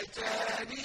وَجَانِئَهُ